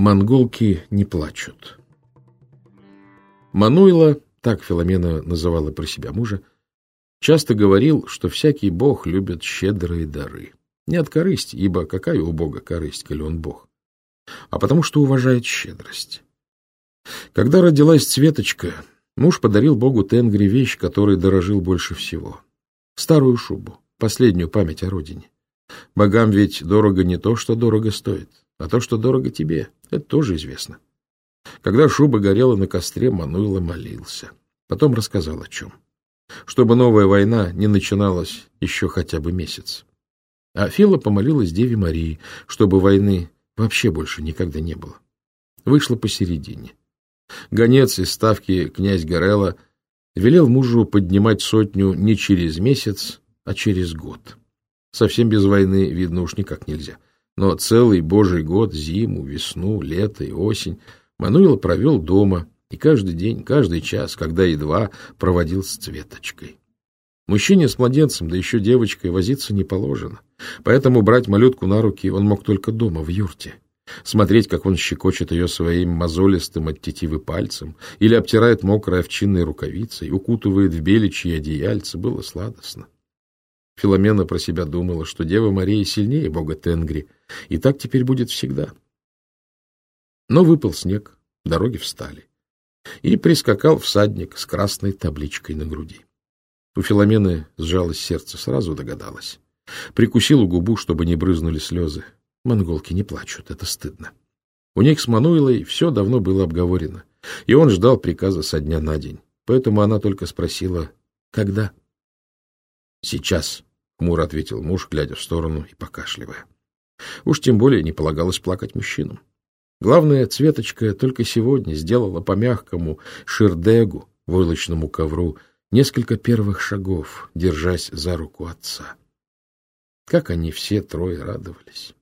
Монголки не плачут. Мануила, так Филомена называла про себя мужа, часто говорил, что всякий бог любит щедрые дары. Не от корысти, ибо какая у бога корысть, коли он бог, а потому что уважает щедрость. Когда родилась Цветочка, муж подарил богу Тенгри вещь, которой дорожил больше всего. Старую шубу, последнюю память о родине. Богам ведь дорого не то, что дорого стоит, а то, что дорого тебе. Это тоже известно. Когда шуба горела на костре, Мануила молился. Потом рассказал о чем. Чтобы новая война не начиналась еще хотя бы месяц. А Фила помолилась Деве Марии, чтобы войны вообще больше никогда не было. Вышла посередине. Гонец из ставки князь Горелла велел мужу поднимать сотню не через месяц, а через год. Совсем без войны, видно, уж никак нельзя. Но целый божий год, зиму, весну, лето и осень Мануил провел дома, и каждый день, каждый час, когда едва проводил с Цветочкой. Мужчине с младенцем, да еще девочкой, возиться не положено. Поэтому брать малютку на руки он мог только дома, в юрте. Смотреть, как он щекочет ее своим мозолистым от тетивы пальцем или обтирает мокрой овчинной рукавицей, укутывает в беличьи одеяльце, было сладостно. Филомена про себя думала, что Дева Мария сильнее бога Тенгри, и так теперь будет всегда. Но выпал снег, дороги встали, и прискакал всадник с красной табличкой на груди. У Филомены сжалось сердце, сразу догадалась. Прикусила губу, чтобы не брызнули слезы. Монголки не плачут, это стыдно. У них с Мануилой все давно было обговорено, и он ждал приказа со дня на день. Поэтому она только спросила, когда? — Сейчас, Хмуро ответил муж, глядя в сторону и покашливая. Уж тем более не полагалось плакать мужчинам. Главное, Цветочка только сегодня сделала по мягкому ширдегу, войлочному ковру, несколько первых шагов, держась за руку отца. Как они все трое радовались.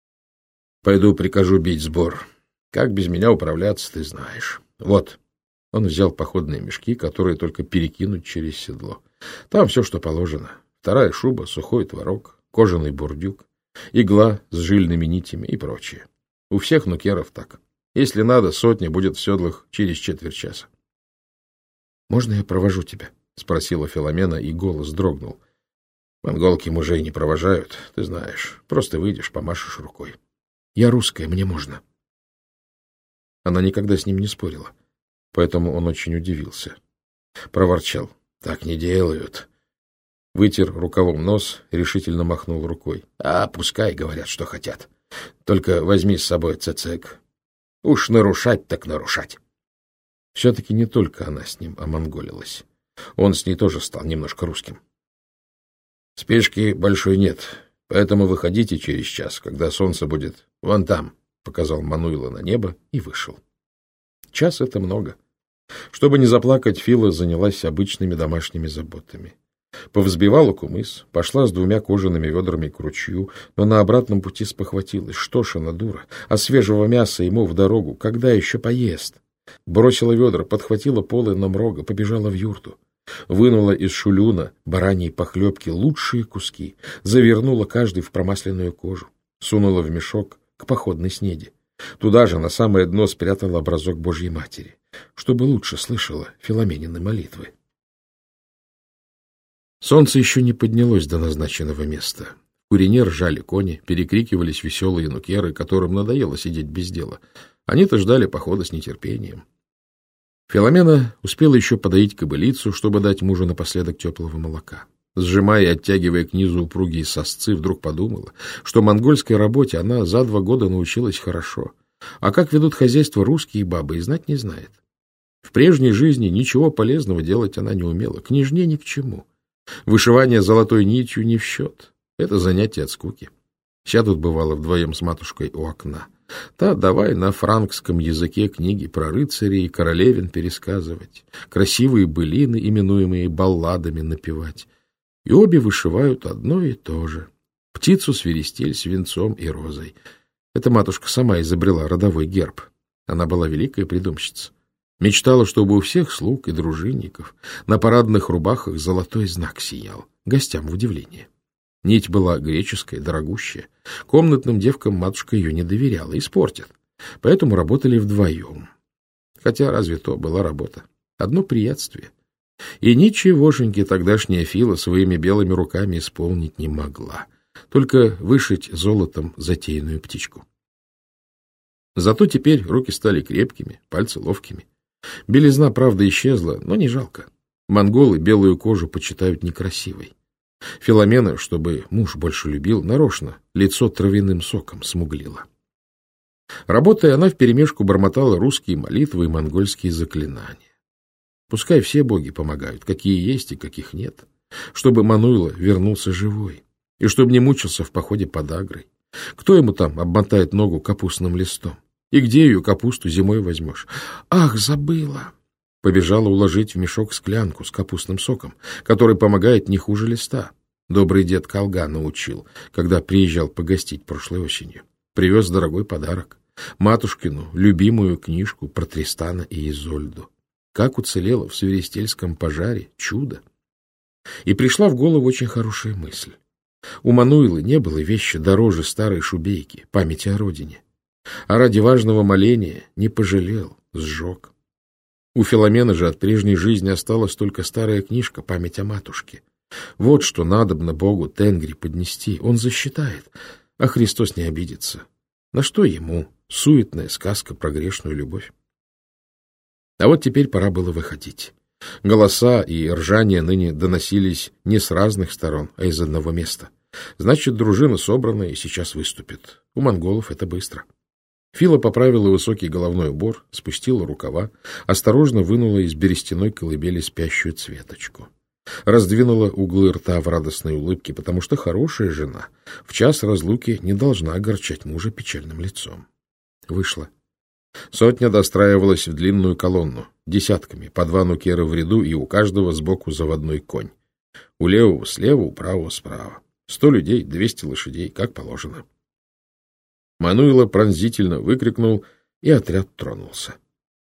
— Пойду прикажу бить сбор. Как без меня управляться, ты знаешь. Вот. Он взял походные мешки, которые только перекинуть через седло. Там все, что положено. Вторая шуба, сухой творог, кожаный бурдюк, игла с жильными нитями и прочее. У всех нукеров так. Если надо, сотня будет в седлах через четверть часа. — Можно я провожу тебя? — спросила Филомена, и голос дрогнул. — Монголки мужей не провожают, ты знаешь. Просто выйдешь, помашешь рукой. — Я русская, мне можно. Она никогда с ним не спорила, поэтому он очень удивился. Проворчал. — Так не делают. Вытер рукавом нос, решительно махнул рукой. — А, пускай говорят, что хотят. Только возьми с собой цецек. Уж нарушать так нарушать. Все-таки не только она с ним омонголилась. Он с ней тоже стал немножко русским. Спешки большой нет, поэтому выходите через час, когда солнце будет вон там, — показал Мануила на небо и вышел. Час — это много. Чтобы не заплакать, Фила занялась обычными домашними заботами. Повзбивала кумыс, пошла с двумя кожаными ведрами к ручью, но на обратном пути спохватилась. Что ж она, дура, а свежего мяса ему в дорогу, когда еще поест? Бросила ведра, подхватила полы намрога, побежала в юрту. Вынула из шулюна бараньей похлебки лучшие куски, завернула каждый в промасленную кожу, сунула в мешок к походной снеди. Туда же на самое дно спрятала образок Божьей Матери, чтобы лучше слышала Филоменины молитвы. Солнце еще не поднялось до назначенного места. В курине ржали кони, перекрикивались веселые нукеры, которым надоело сидеть без дела. Они-то ждали похода с нетерпением. Филомена успела еще подоить кобылицу, чтобы дать мужу напоследок теплого молока. Сжимая и оттягивая к низу упругие сосцы, вдруг подумала, что монгольской работе она за два года научилась хорошо. А как ведут хозяйство русские бабы, и знать не знает. В прежней жизни ничего полезного делать она не умела, княжне ни к чему. Вышивание золотой нитью не в счет. Это занятие от скуки. Сядут, бывало, вдвоем с матушкой у окна. Та давай на франкском языке книги про рыцарей и королевин пересказывать, красивые былины, именуемые балладами, напевать. И обе вышивают одно и то же. Птицу свиристель с венцом и розой. Эта матушка сама изобрела родовой герб. Она была великая придумщица. Мечтала, чтобы у всех слуг и дружинников на парадных рубахах золотой знак сиял, гостям в удивление. Нить была греческая, дорогущая. Комнатным девкам матушка ее не доверяла, испортят. поэтому работали вдвоем. Хотя разве то была работа? Одно приятствие. И ничегошеньки тогдашняя Фила своими белыми руками исполнить не могла, только вышить золотом затеянную птичку. Зато теперь руки стали крепкими, пальцы ловкими. Белизна, правда, исчезла, но не жалко. Монголы белую кожу почитают некрасивой. Филомена, чтобы муж больше любил, нарочно лицо травяным соком смуглила. Работая, она вперемешку бормотала русские молитвы и монгольские заклинания. Пускай все боги помогают, какие есть и каких нет, чтобы Мануила вернулся живой, и чтобы не мучился в походе под Агрой. Кто ему там обмотает ногу капустным листом? И где ее капусту зимой возьмешь? Ах, забыла! Побежала уложить в мешок склянку с капустным соком, который помогает не хуже листа. Добрый дед Колга научил, когда приезжал погостить прошлой осенью. Привез дорогой подарок. Матушкину любимую книжку про Тристана и Изольду. Как уцелела в Свиристельском пожаре. Чудо! И пришла в голову очень хорошая мысль. У Мануилы не было вещи дороже старой шубейки, памяти о родине. А ради важного моления не пожалел, сжег. У Филомена же от прежней жизни осталась только старая книжка «Память о матушке». Вот что надобно Богу Тенгри поднести. Он засчитает, а Христос не обидится. На что ему суетная сказка про грешную любовь? А вот теперь пора было выходить. Голоса и ржание ныне доносились не с разных сторон, а из одного места. Значит, дружина собрана и сейчас выступит. У монголов это быстро. Фила поправила высокий головной убор, спустила рукава, осторожно вынула из берестяной колыбели спящую цветочку. Раздвинула углы рта в радостной улыбке, потому что хорошая жена в час разлуки не должна огорчать мужа печальным лицом. Вышла. Сотня достраивалась в длинную колонну, десятками, по два нукера в ряду и у каждого сбоку заводной конь. У левого слева, у правого справа. Сто людей, двести лошадей, как положено. Мануила пронзительно выкрикнул, и отряд тронулся.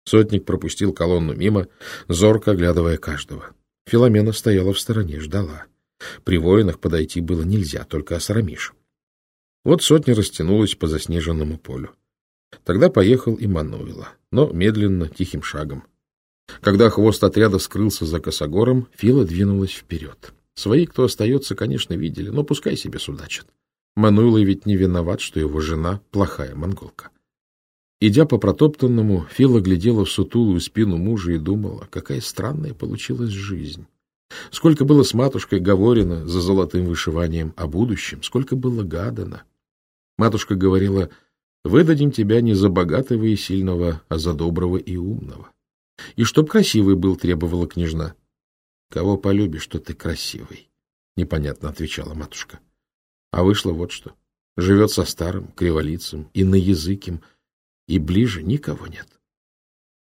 Сотник пропустил колонну мимо, зорко оглядывая каждого. Филомена стояла в стороне, ждала. При воинах подойти было нельзя, только осрамишь. Вот сотня растянулась по заснеженному полю. Тогда поехал и Мануила, но медленно, тихим шагом. Когда хвост отряда скрылся за косогором, Фила двинулась вперед. Свои, кто остается, конечно, видели, но пускай себе судачат. Мануила ведь не виноват, что его жена плохая монголка. Идя по протоптанному, Фила глядела в сутулую спину мужа и думала, какая странная получилась жизнь. Сколько было с матушкой говорено за золотым вышиванием о будущем, сколько было гадано. Матушка говорила, выдадим тебя не за богатого и сильного, а за доброго и умного. И чтоб красивый был, требовала княжна. Кого полюбишь, что ты красивый, — непонятно отвечала матушка. А вышло вот что. Живет со старым, криволицем, и на языким, и ближе никого нет.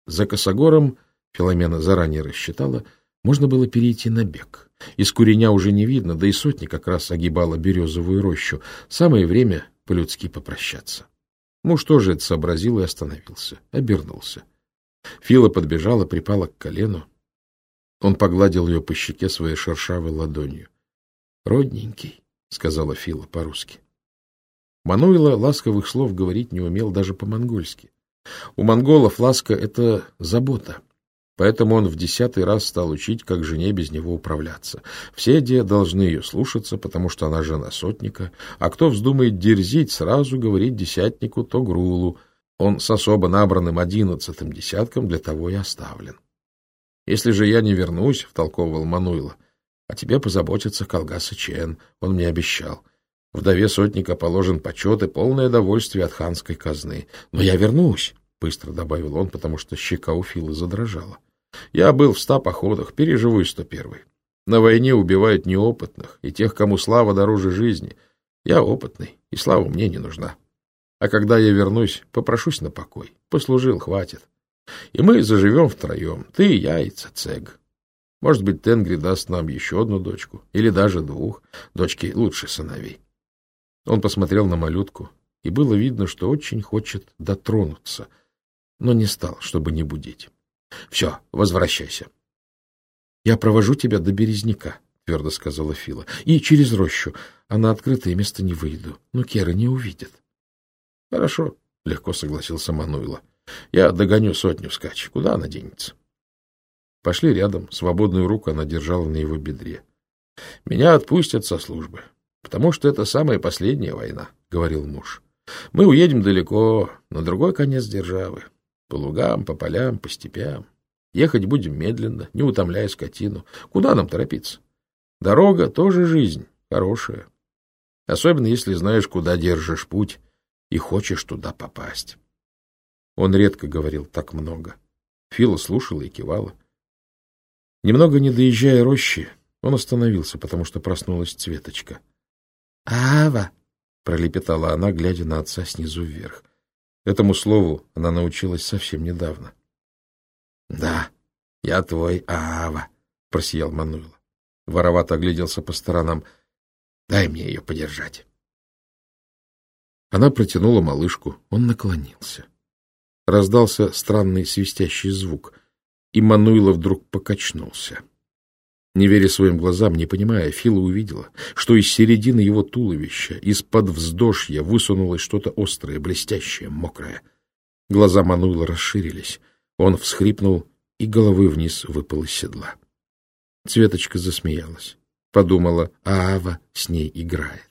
За косогором, Филомена заранее рассчитала, можно было перейти на бег. Из куреня уже не видно, да и сотни как раз огибала березовую рощу. Самое время по-людски попрощаться. Муж тоже это сообразил и остановился, обернулся. Фила подбежала, припала к колену. Он погладил ее по щеке своей шершавой ладонью. — Родненький, — сказала Фила по-русски. Мануила ласковых слов говорить не умел даже по-монгольски. У монголов ласка — это забота. Поэтому он в десятый раз стал учить, как жене без него управляться. Все де должны ее слушаться, потому что она жена сотника, а кто вздумает дерзить, сразу говорить десятнику Тогрулу. Он с особо набранным одиннадцатым десятком для того и оставлен. «Если же я не вернусь», — втолковывал Мануила, о тебе позаботится Колгаса Чен, он мне обещал. Вдове сотника положен почет и полное довольствие от ханской казны. Но я вернусь, — быстро добавил он, потому что щека у Филы задрожала. Я был в ста походах, переживу и сто первый. На войне убивают неопытных и тех, кому слава дороже жизни. Я опытный, и слава мне не нужна. А когда я вернусь, попрошусь на покой. Послужил, хватит. И мы заживем втроем, ты, я и Цецег. Может быть, Тенгри даст нам еще одну дочку, или даже двух, дочки лучше сыновей. Он посмотрел на малютку, и было видно, что очень хочет дотронуться, но не стал, чтобы не будить. — Все, возвращайся. — Я провожу тебя до Березняка, — твердо сказала Фила, — и через рощу, а на открытое место не выйду, но Кера не увидит. — Хорошо, — легко согласился Мануйло. — Я догоню сотню вскачь. Куда она денется? Пошли рядом. Свободную руку она держала на его бедре. — Меня отпустят со службы, потому что это самая последняя война, — говорил муж. — Мы уедем далеко, на другой конец державы. По лугам, по полям, по степям. Ехать будем медленно, не утомляя скотину. Куда нам торопиться? Дорога тоже жизнь, хорошая. Особенно, если знаешь, куда держишь путь и хочешь туда попасть. Он редко говорил так много. Фила слушала и кивала. Немного не доезжая рощи, он остановился, потому что проснулась Цветочка. — Ава! — пролепетала она, глядя на отца снизу вверх. Этому слову она научилась совсем недавно. — Да, я твой Ава, — просиял Мануила. Воровато огляделся по сторонам. — Дай мне ее подержать. Она протянула малышку, он наклонился. Раздался странный свистящий звук, и Мануила вдруг покачнулся. Не веря своим глазам, не понимая, Фила увидела, что из середины его туловища, из-под вздошья высунулось что-то острое, блестящее, мокрое. Глаза Мануила расширились. Он всхрипнул и головой вниз выпал из седла. Цветочка засмеялась. Подумала, а Ава с ней играет.